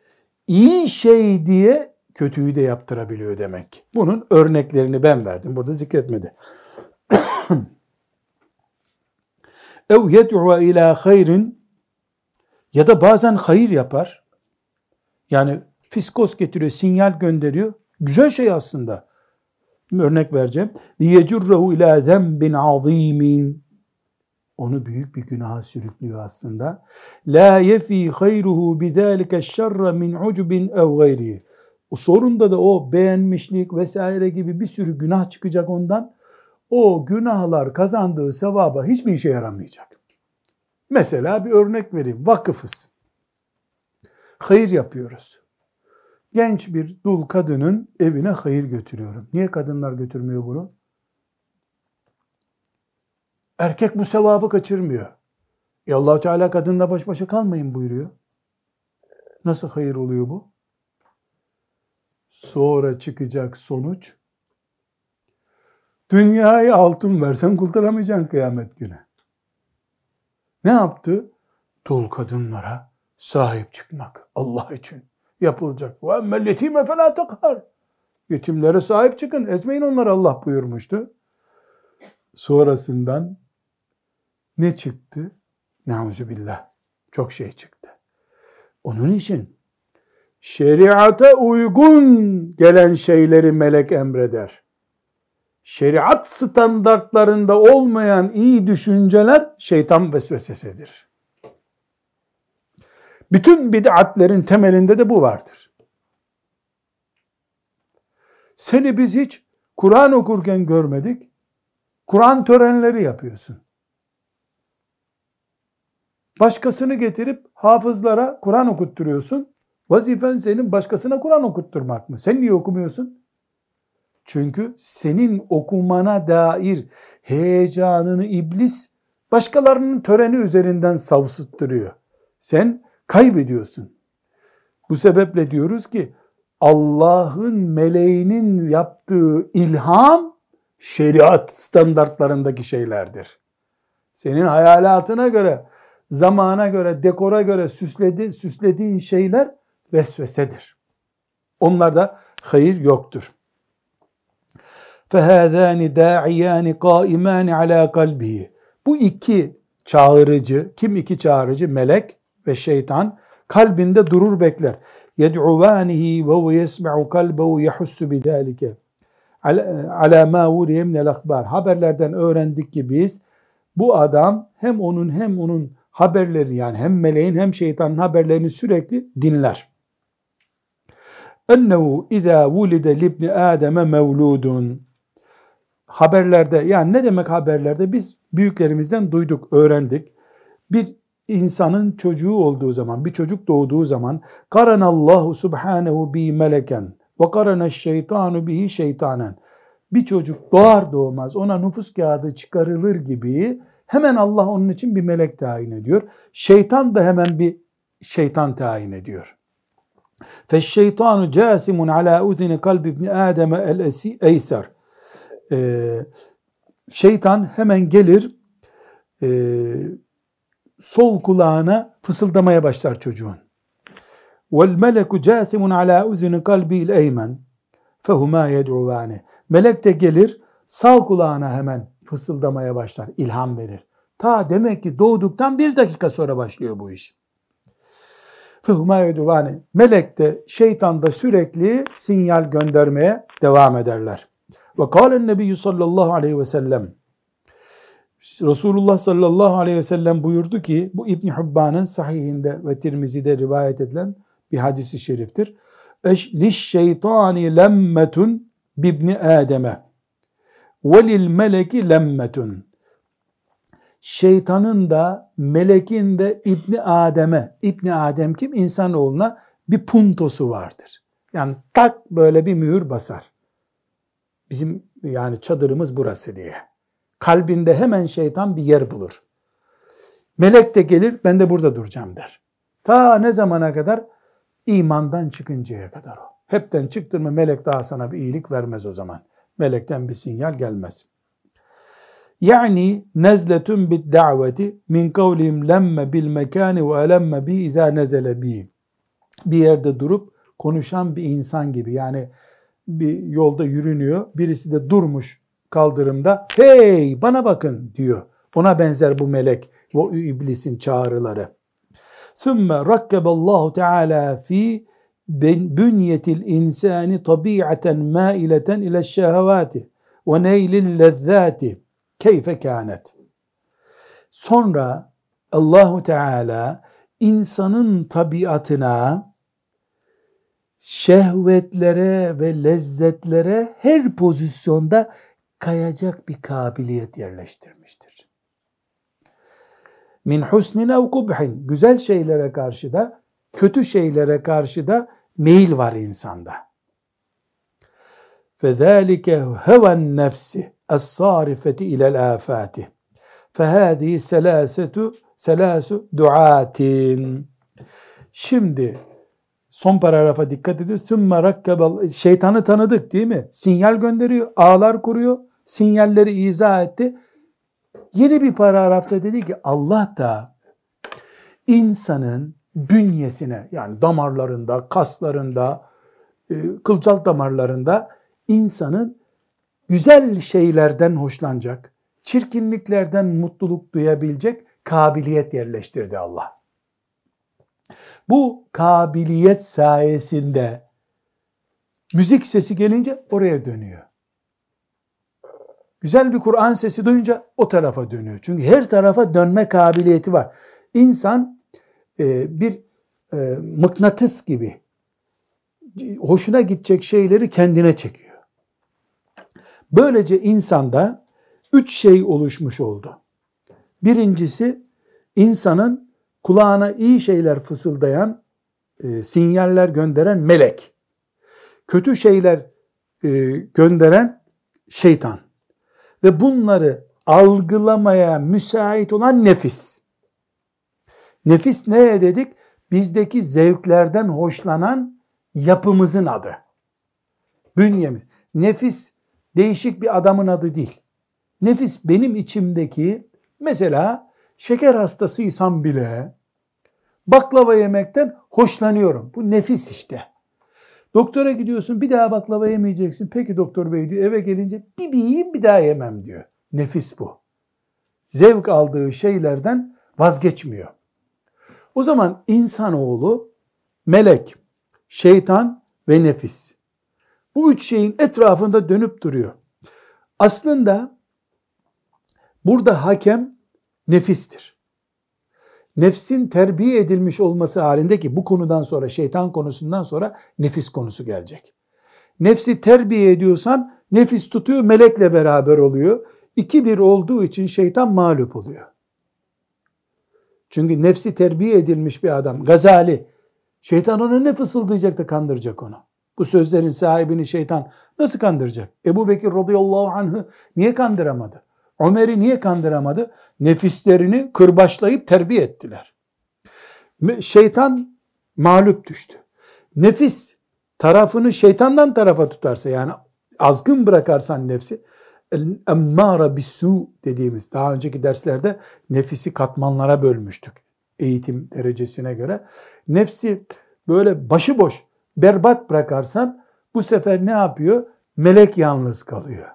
iyi şey diye kötüyü de yaptırabiliyor demek. Bunun örneklerini ben verdim. Burada zikretmedi. Ev yed'u ila hayrin ya da bazen hayır yapar. Yani fiskos getiriyor, sinyal gönderiyor. Güzel şey aslında. Örnek vereceğim. لِيَجُرَّهُ ila ذَنْبٍ عَظ۪يمٍ onu büyük bir günaha sürüklüyor aslında. La yefi hayruhu bidalika şerre min ucubin ev gayri. O sorunda da o beğenmişlik vesaire gibi bir sürü günah çıkacak ondan. O günahlar kazandığı sevaba hiçbir işe yaramayacak. Mesela bir örnek vereyim. Vakıfız. Hayır yapıyoruz. Genç bir dul kadının evine hayır götürüyorum. Niye kadınlar götürmüyor bunu? Erkek bu sevabı kaçırmıyor. E allah Teala kadınla baş başa kalmayın buyuruyor. Nasıl hayır oluyor bu? Sonra çıkacak sonuç, dünyayı altın versen kurtaramayacaksın kıyamet günü. Ne yaptı? Dul kadınlara sahip çıkmak Allah için yapılacak. Ve emmel yetime felâ. Yetimlere sahip çıkın, ezmeyin onları Allah buyurmuştu. Sonrasından ne çıktı? billah. Çok şey çıktı. Onun için şeriata uygun gelen şeyleri melek emreder. Şeriat standartlarında olmayan iyi düşünceler şeytan vesvesesidir. Bütün bid'atlerin temelinde de bu vardır. Seni biz hiç Kur'an okurken görmedik. Kur'an törenleri yapıyorsun. Başkasını getirip hafızlara Kur'an okutturuyorsun. Vazifen senin başkasına Kur'an okutturmak mı? Sen niye okumuyorsun? Çünkü senin okumana dair heyecanını iblis başkalarının töreni üzerinden savsıttırıyor. Sen kaybediyorsun. Bu sebeple diyoruz ki Allah'ın meleğinin yaptığı ilham şeriat standartlarındaki şeylerdir. Senin hayalatına göre, zamana göre, dekora göre süsledi, süslediğin şeyler vesvesedir. Onlarda hayır yoktur. فَهَذَانِ دَاعِيَانِ قَائِمَانِ عَلَى قَلْبِهِ Bu iki çağırıcı, kim iki çağırıcı? Melek ve şeytan kalbinde durur bekler. يَدْعُوَانِهِ وَهُ يَسْمَعُ قَلْبَهُ يَحُسُّ بِذَٰلِكَ ala ma vuriye minel akbar. Haberlerden öğrendik ki biz bu adam hem onun hem onun haberleri yani hem meleğin hem şeytanın haberlerini sürekli dinler ennehu izâ vulide libni Adem'e mevludun. Haberlerde yani ne demek haberlerde biz büyüklerimizden duyduk, öğrendik. Bir insanın çocuğu olduğu zaman, bir çocuk doğduğu zaman karanallahu subhanehu bi meleken ve karana şeytanu bihi şeytanen. Bir çocuk doğar doğmaz ona nüfus kağıdı çıkarılır gibi hemen Allah onun için bir melek tayin ediyor. Şeytan da hemen bir şeytan tayin ediyor. فَالشَّيْطَانُ جَاثِمٌ عَلَى اُذِنِ kalbi ibni Adem el-eyser. Ee, şeytan hemen gelir e, sol kulağına fısıldamaya başlar çocuğun. وَالْمَلَكُ جَاثِمٌ عَلَى اُذِنِ قَلْبِ الْاَيْمَنِ فَهُمَا يَدْعُوَانِ Melek de gelir sağ kulağına hemen fısıldamaya başlar, ilham verir. Ta demek ki doğduktan bir dakika sonra başlıyor bu iş. Fıhma yeduvani. Melek de şeytan da sürekli sinyal göndermeye devam ederler. Ve kâlen nebiyyü sallallahu aleyhi ve sellem Resulullah sallallahu aleyhi ve sellem buyurdu ki bu İbn Hubban'ın sahihinde ve Tirmizi'de rivayet edilen bir hadisi şeriftir. Liş şeytani lemmetun bibni Adem'e ve lil meleki lemmetun şeytanın da melekin de İbni Adem'e, İbni Adem kim? İnsanoğluna bir puntosu vardır. Yani tak böyle bir mühür basar. Bizim yani çadırımız burası diye. Kalbinde hemen şeytan bir yer bulur. Melek de gelir ben de burada duracağım der. Ta ne zamana kadar? İmandan çıkıncaya kadar o. Hepten çıktın mı melek daha sana bir iyilik vermez o zaman. Melekten bir sinyal gelmez. Yani nezletun bid daveti min kavlihim lemme bil mekani ve elemme bi iza nezele bi. Bir yerde durup konuşan bir insan gibi yani bir yolda yürünüyor. Birisi de durmuş kaldırımda. Hey bana bakın diyor. Ona benzer bu melek ve iblisin çağrıları. Sümme rakkeballahu teala fi bünyetil insani tabiaten maileten ile şehevati ve neylil lezzati keyfe kânet. Sonra Allahu Teala insanın tabiatına şehvetlere ve lezzetlere her pozisyonda kayacak bir kabiliyet yerleştirmiştir. Min husnin ev kubhin güzel şeylere karşı da kötü şeylere karşı da meyil var insanda. فَذَٰلِكَ هَوَى النَّفْسِ الصَّارِفَةِ اِلَى الْآفَاتِ فَهَذِهِ سَلَاسَةُ selasu duatin. Şimdi son paragrafa dikkat ediyor. Sümme rakkabel şeytanı tanıdık değil mi? Sinyal gönderiyor, ağlar kuruyor, sinyalleri izah etti. Yeni bir paragrafta dedi ki Allah da insanın bünyesine yani damarlarında, kaslarında, e, kılcal damarlarında insanın güzel şeylerden hoşlanacak, çirkinliklerden mutluluk duyabilecek kabiliyet yerleştirdi Allah. Bu kabiliyet sayesinde müzik sesi gelince oraya dönüyor. Güzel bir Kur'an sesi duyunca o tarafa dönüyor. Çünkü her tarafa dönme kabiliyeti var. İnsan e, bir e, mıknatıs gibi hoşuna gidecek şeyleri kendine çekiyor. Böylece insanda üç şey oluşmuş oldu. Birincisi insanın kulağına iyi şeyler fısıldayan, e, sinyaller gönderen melek. Kötü şeyler gönderen şeytan. Ve bunları algılamaya müsait olan nefis. Nefis ne dedik? Bizdeki zevklerden hoşlanan yapımızın adı. Bünyemiz. Nefis değişik bir adamın adı değil. Nefis benim içimdeki mesela şeker hastasıysam bile baklava yemekten hoşlanıyorum. Bu nefis işte. Doktora gidiyorsun bir daha baklava yemeyeceksin. Peki doktor bey diyor eve gelince bir bir yiyeyim bir daha yemem diyor. Nefis bu. Zevk aldığı şeylerden vazgeçmiyor. O zaman insanoğlu melek, şeytan ve nefis. Bu üç şeyin etrafında dönüp duruyor. Aslında burada hakem nefistir. Nefsin terbiye edilmiş olması halinde ki bu konudan sonra şeytan konusundan sonra nefis konusu gelecek. Nefsi terbiye ediyorsan nefis tutuyor melekle beraber oluyor. İki bir olduğu için şeytan mağlup oluyor. Çünkü nefsi terbiye edilmiş bir adam Gazali şeytan ona ne fısıldayacak da kandıracak onu. Bu sözlerin sahibini şeytan nasıl kandıracak? Ebu Bekir radıyallahu anh'ı niye kandıramadı? Ömer'i niye kandıramadı? Nefislerini kırbaçlayıp terbiye ettiler. Şeytan mağlup düştü. Nefis tarafını şeytandan tarafa tutarsa yani azgın bırakarsan nefsi emmara bisu dediğimiz daha önceki derslerde nefisi katmanlara bölmüştük eğitim derecesine göre. Nefsi böyle başıboş berbat bırakarsan bu sefer ne yapıyor? Melek yalnız kalıyor.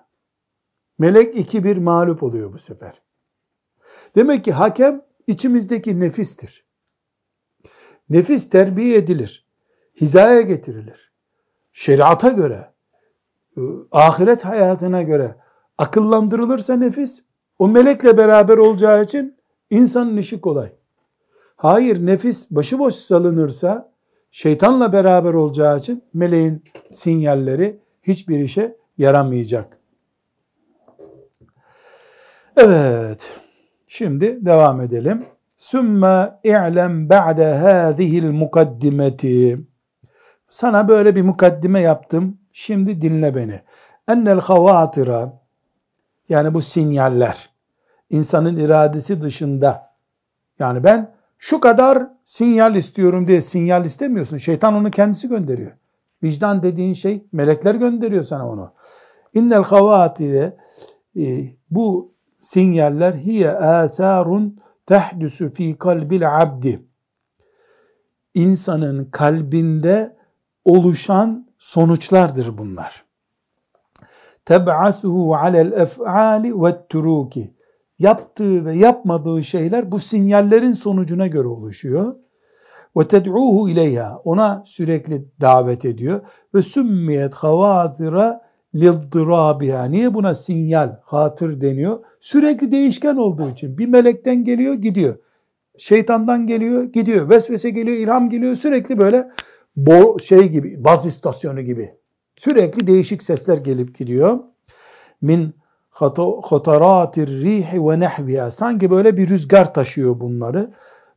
Melek iki bir mağlup oluyor bu sefer. Demek ki hakem içimizdeki nefistir. Nefis terbiye edilir. Hizaya getirilir. Şeriata göre, ıı, ahiret hayatına göre akıllandırılırsa nefis, o melekle beraber olacağı için insanın işi kolay. Hayır nefis başıboş salınırsa şeytanla beraber olacağı için meleğin sinyalleri hiçbir işe yaramayacak. Evet. Şimdi devam edelim. Sümme i'lem ba'de hâzihil mukaddimeti. Sana böyle bir mukaddime yaptım. Şimdi dinle beni. Ennel havatıra yani bu sinyaller insanın iradesi dışında yani ben şu kadar sinyal istiyorum diye sinyal istemiyorsun. Şeytan onu kendisi gönderiyor. Vicdan dediğin şey melekler gönderiyor sana onu. İnnel havatire e, bu sinyaller hiye atharun tehdüsü fi kalbil abdi. İnsanın kalbinde oluşan sonuçlardır bunlar. Teb'asuhu alel ef'ali ve turuki. Yaptığı ve yapmadığı şeyler bu sinyallerin sonucuna göre oluşuyor. ve ted'uhu ileyha. Ona sürekli davet ediyor. Ve sümmiyet havatira liddirabiha niye buna sinyal hatır deniyor? Sürekli değişken olduğu için. Bir melekten geliyor gidiyor. Şeytandan geliyor gidiyor. Vesvese geliyor ilham geliyor. Sürekli böyle şey gibi baz istasyonu gibi sürekli değişik sesler gelip gidiyor min hataratir rihi ve nehviha sanki böyle bir rüzgar taşıyor bunları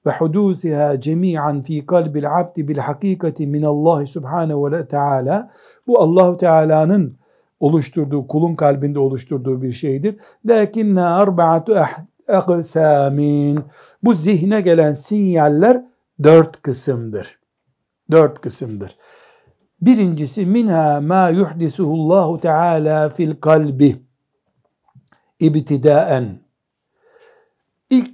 ve hudusiha cemi'an fi kalbil abdi bil hakikati min Allah subhanahu ve teala bu Allahu Teala'nın oluşturduğu kulun kalbinde oluşturduğu bir şeydir. Lakinna arba'atu aksamin. Bu zihne gelen sinyaller dört kısımdır. Dört kısımdır. Birincisi minha ma yuhdisuhu Allahu Teala fil kalbi ibtidaen. İlk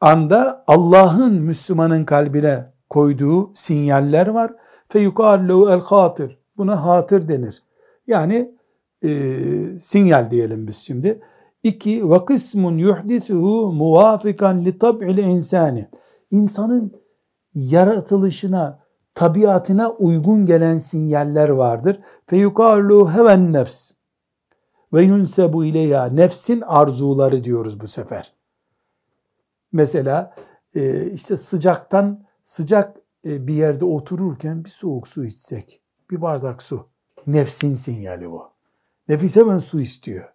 anda Allah'ın Müslümanın kalbine koyduğu sinyaller var. Feyukallu el hatır. Buna hatır denir. Yani e, sinyal diyelim biz şimdi. İki, ve kısmun yuhdisuhu muvafikan li tab'il insani. İnsanın yaratılışına, tabiatına uygun gelen sinyaller vardır. Feyukallu heven nefs ve yunsebu ileyha. Nefsin arzuları diyoruz bu sefer. Mesela e, işte sıcaktan sıcak e, bir yerde otururken bir soğuk su içsek, bir bardak su. Nefsin sinyali bu. Nefis hemen su istiyor.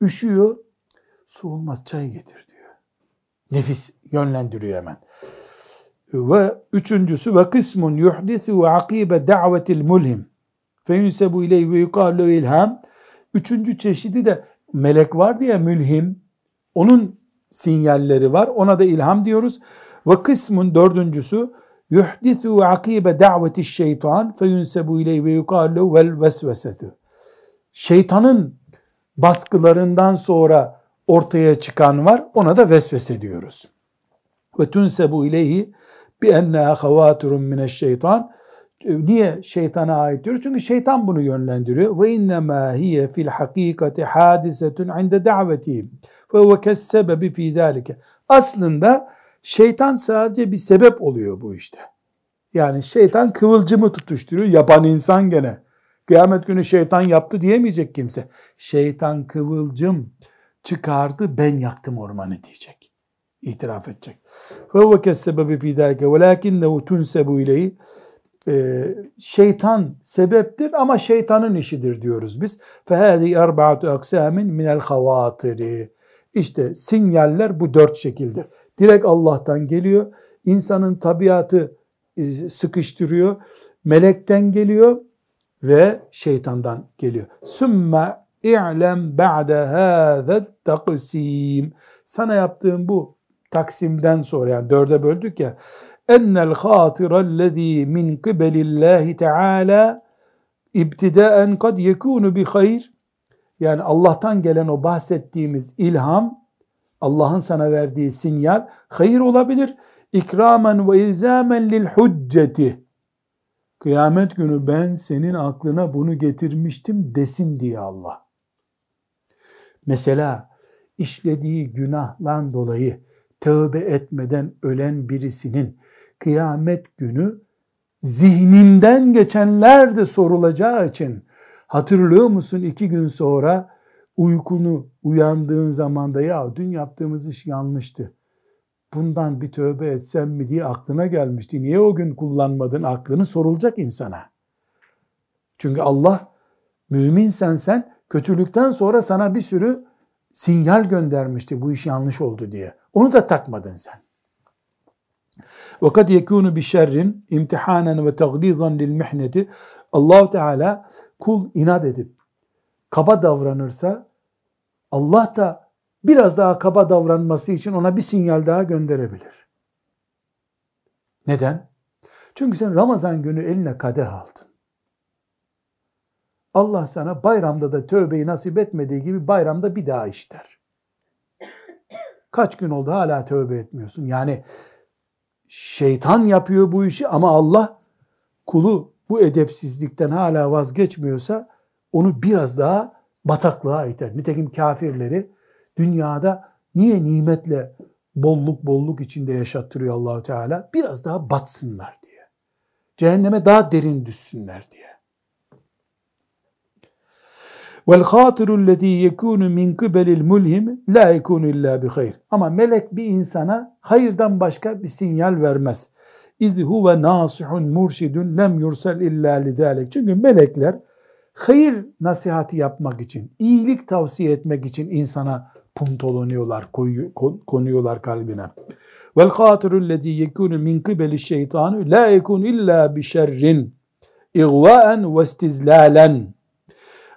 Üşüyor, su olmaz çay getir diyor. Nefis yönlendiriyor hemen. Ve üçüncüsü ve kısmun yuhdisu akibe da'vetil mulhim. Fe yunsebu ileyhi ve yukallu ilham. Üçüncü çeşidi de melek var diye mülhim. Onun sinyalleri var. Ona da ilham diyoruz. Ve kısmun dördüncüsü yuhdisu akibe da'veti şeytan fe yunsebu ileyhi ve yukallu vel vesvesetu. Şeytanın baskılarından sonra ortaya çıkan var. Ona da vesvese diyoruz. Ve tunsebu ileyhi bi enneha havaturun mineşşeytan. Niye şeytana ait diyoruz? Çünkü şeytan bunu yönlendiriyor. Ve innemâ hiye fil hakikati hadisetun inde davetihim. Ve huve kessebebi fî zâlike. Aslında şeytan sadece bir sebep oluyor bu işte. Yani şeytan kıvılcımı tutuşturuyor. Yapan insan gene. Kıyamet günü şeytan yaptı diyemeyecek kimse. Şeytan kıvılcım çıkardı ben yaktım ormanı diyecek. İtiraf edecek. فَهُوَ كَسَّبَبِ فِي ذَٰلِكَ وَلَاكِنَّهُ تُنْسَبُ اِلَيْهِ şeytan sebeptir ama şeytanın işidir diyoruz biz. فَهَذِي اَرْبَعَةُ اَقْسَامٍ مِنَ الْخَوَاتِرِ İşte sinyaller bu dört şekildir. Direkt Allah'tan geliyor. İnsanın tabiatı e, sıkıştırıyor. Melekten geliyor ve şeytandan geliyor. Sümme i'lem ba'de hâzet taksim. Sana yaptığım bu taksimden sonra yani dörde böldük ya. Ennel hatirellezî min kıbelillahi teâlâ ibtidaen kad yekûnu bi hayr. Yani Allah'tan gelen o bahsettiğimiz ilham, Allah'ın sana verdiği sinyal hayır olabilir. İkramen ve ilzamen lil hücceti Kıyamet günü ben senin aklına bunu getirmiştim desin diye Allah. Mesela işlediği günahdan dolayı tövbe etmeden ölen birisinin kıyamet günü zihninden geçenler de sorulacağı için hatırlıyor musun iki gün sonra uykunu uyandığın zamanda ya dün yaptığımız iş yanlıştı bundan bir tövbe etsem mi diye aklına gelmişti. Niye o gün kullanmadın aklını sorulacak insana. Çünkü Allah müminsen sen kötülükten sonra sana bir sürü sinyal göndermişti bu iş yanlış oldu diye. Onu da takmadın sen. وَقَدْ يَكُونُ بِشَرٍ imtihanen ve taglizan lil mihneti allah Teala kul inat edip kaba davranırsa Allah da biraz daha kaba davranması için ona bir sinyal daha gönderebilir. Neden? Çünkü sen Ramazan günü eline kadeh aldın. Allah sana bayramda da tövbeyi nasip etmediği gibi bayramda bir daha işler. Kaç gün oldu hala tövbe etmiyorsun. Yani şeytan yapıyor bu işi ama Allah kulu bu edepsizlikten hala vazgeçmiyorsa onu biraz daha bataklığa iter. Nitekim kafirleri dünyada niye nimetle bolluk bolluk içinde yaşattırıyor Allahu Teala. Biraz daha batsınlar diye. Cehenneme daha derin düşsünler diye. Vel hatiru lezî yekûnu min kıbelil mulhim la yekûnu illa bi hayr. Ama melek bir insana hayırdan başka bir sinyal vermez. İz huve nasihun murşidun lem yursel illa lidâlik. Çünkü melekler hayır nasihati yapmak için, iyilik tavsiye etmek için insana puntolunuyorlar, konuyorlar kalbine. Vel hatiru lezî yekûnu min kıbeli şeytanu la yekûnu illa bi şerrin igvaen ve istizlalen.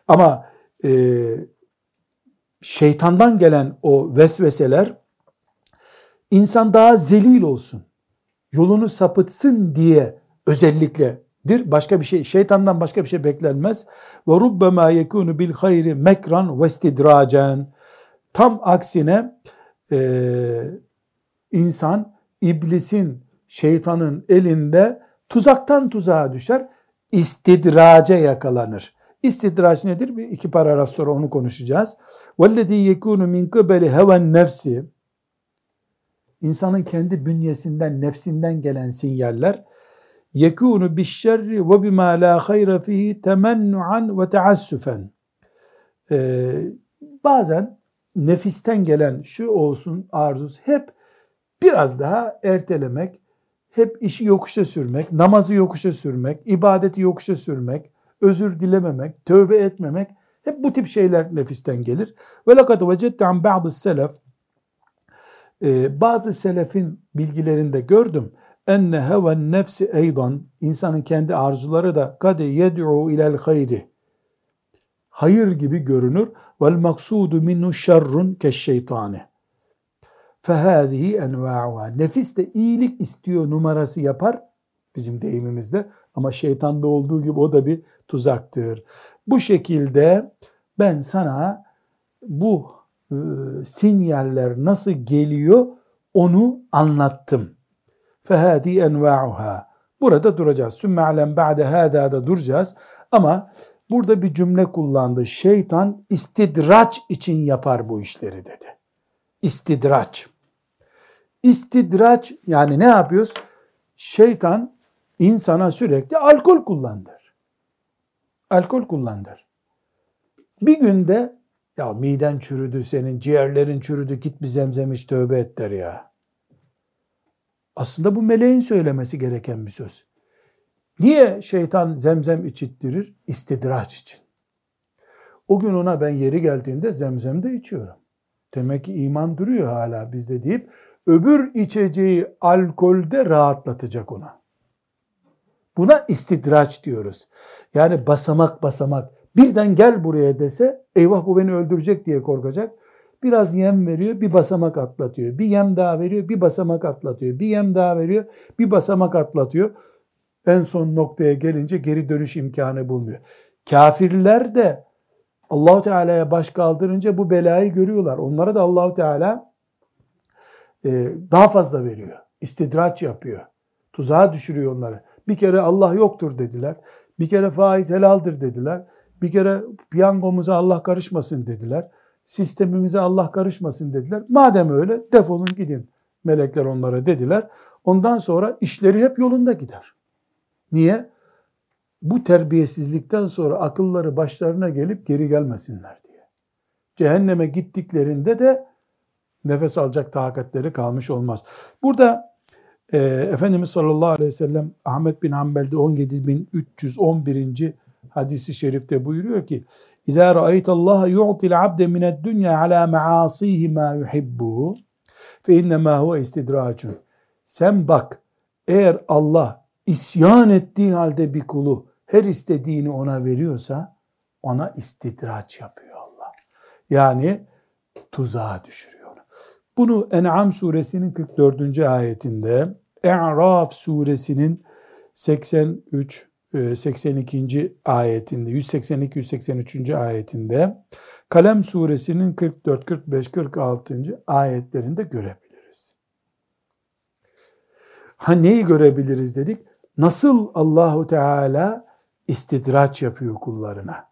Ama e, şeytandan gelen o vesveseler insan daha zelil olsun, yolunu sapıtsın diye özellikledir. Başka bir şey, şeytandan başka bir şey beklenmez. Ve rubbema yekunu bil hayri mekran ve istidracen. Tam aksine e, insan iblisin, şeytanın elinde tuzaktan tuzağa düşer, istidraca yakalanır. İstidraç nedir? Bir iki paragraf sonra onu konuşacağız. وَالَّذ۪ي يَكُونُ مِنْ قِبَلِ هَوَى nefsi insanın kendi bünyesinden, nefsinden gelen sinyaller yekunu bişşerri ve bima la hayra fihi temennuan ve teassufen. Ee, bazen nefisten gelen şu olsun arzus hep biraz daha ertelemek, hep işi yokuşa sürmek, namazı yokuşa sürmek, ibadeti yokuşa sürmek, özür dilememek, tövbe etmemek hep bu tip şeyler nefisten gelir. Ve lekad vecedte an ba'dı selef ee, bazı selefin bilgilerinde gördüm. Enne heven nefsi eydan insanın kendi arzuları da kade yed'u ilel hayri hayır gibi görünür. Vel maksudu minnu şerrun keşşeytani. Fehâzihi enva'uha. Nefis de iyilik istiyor numarası yapar bizim deyimimizde. Ama şeytanda olduğu gibi o da bir tuzaktır. Bu şekilde ben sana bu e, sinyaller nasıl geliyor onu anlattım. Fehadi enva'uha. Burada duracağız. Sümme alem ba'de hâdâ da duracağız. Ama burada bir cümle kullandı. Şeytan istidraç için yapar bu işleri dedi. İstidraç. İstidraç yani ne yapıyoruz? Şeytan insana sürekli alkol kullandır. Alkol kullandır. Bir günde ya miden çürüdü senin, ciğerlerin çürüdü, git bir zemzem iç tövbe et der ya. Aslında bu meleğin söylemesi gereken bir söz. Niye şeytan zemzem içittirir? İstidraç için. O gün ona ben yeri geldiğinde zemzem de içiyorum. Demek ki iman duruyor hala bizde deyip öbür içeceği alkolde rahatlatacak ona. Buna istidraç diyoruz. Yani basamak basamak birden gel buraya dese eyvah bu beni öldürecek diye korkacak. Biraz yem veriyor, bir basamak atlatıyor. Bir yem daha veriyor, bir basamak atlatıyor. Bir yem daha veriyor, bir basamak atlatıyor. En son noktaya gelince geri dönüş imkanı bulmuyor. Kafirler de Allahu Teala'ya baş kaldırınca bu belayı görüyorlar. Onlara da Allahu Teala e, daha fazla veriyor. İstidraç yapıyor. Tuzağa düşürüyor onları. Bir kere Allah yoktur dediler. Bir kere faiz helaldir dediler. Bir kere piyangomuza Allah karışmasın dediler. Sistemimize Allah karışmasın dediler. Madem öyle defolun gidin. Melekler onlara dediler. Ondan sonra işleri hep yolunda gider. Niye? Bu terbiyesizlikten sonra akılları başlarına gelip geri gelmesinler diye. Cehenneme gittiklerinde de nefes alacak takatleri kalmış olmaz. Burada e, Efendimiz sallallahu aleyhi ve sellem Ahmet bin Hanbel'de 17.311. hadisi şerifte buyuruyor ki ra'ayt Allah yu'til abde mined dünya ala maasihi ma yuhibbu fe innemâ huve istidracun. Sen bak eğer Allah isyan ettiği halde bir kulu her istediğini ona veriyorsa ona istidraç yapıyor Allah. Yani tuzağa düşürüyor. Bunu En'am suresinin 44. ayetinde, E'raf suresinin 83 82. E, ayetinde, 182-183. ayetinde, Kalem suresinin 44, 45, 46. ayetlerinde görebiliriz. Ha neyi görebiliriz dedik? Nasıl Allahu Teala istidraç yapıyor kullarına?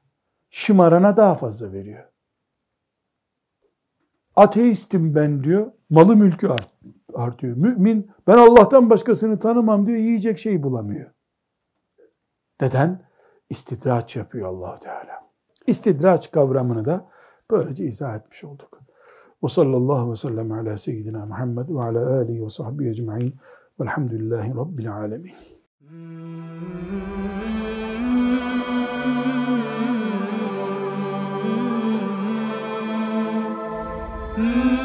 Şımarana daha fazla veriyor. Ateistim ben diyor. Malı mülkü art, artıyor. Mümin ben Allah'tan başkasını tanımam diyor. Yiyecek şey bulamıyor. Neden? İstidraç yapıyor allah Teala. İstidraç kavramını da böylece izah etmiş olduk. Ve sallallahu ve sellem ala seyyidina Muhammed ve ala alihi ve sahbihi ecma'in velhamdülillahi rabbil alemin. Mm.